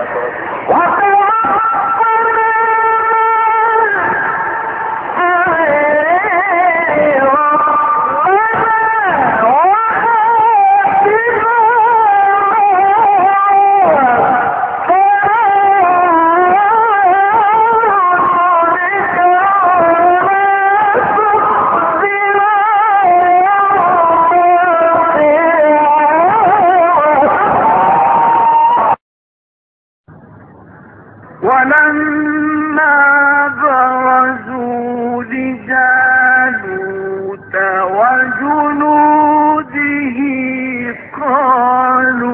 That's what ولما برزوا لجالوت وجنوده قالوا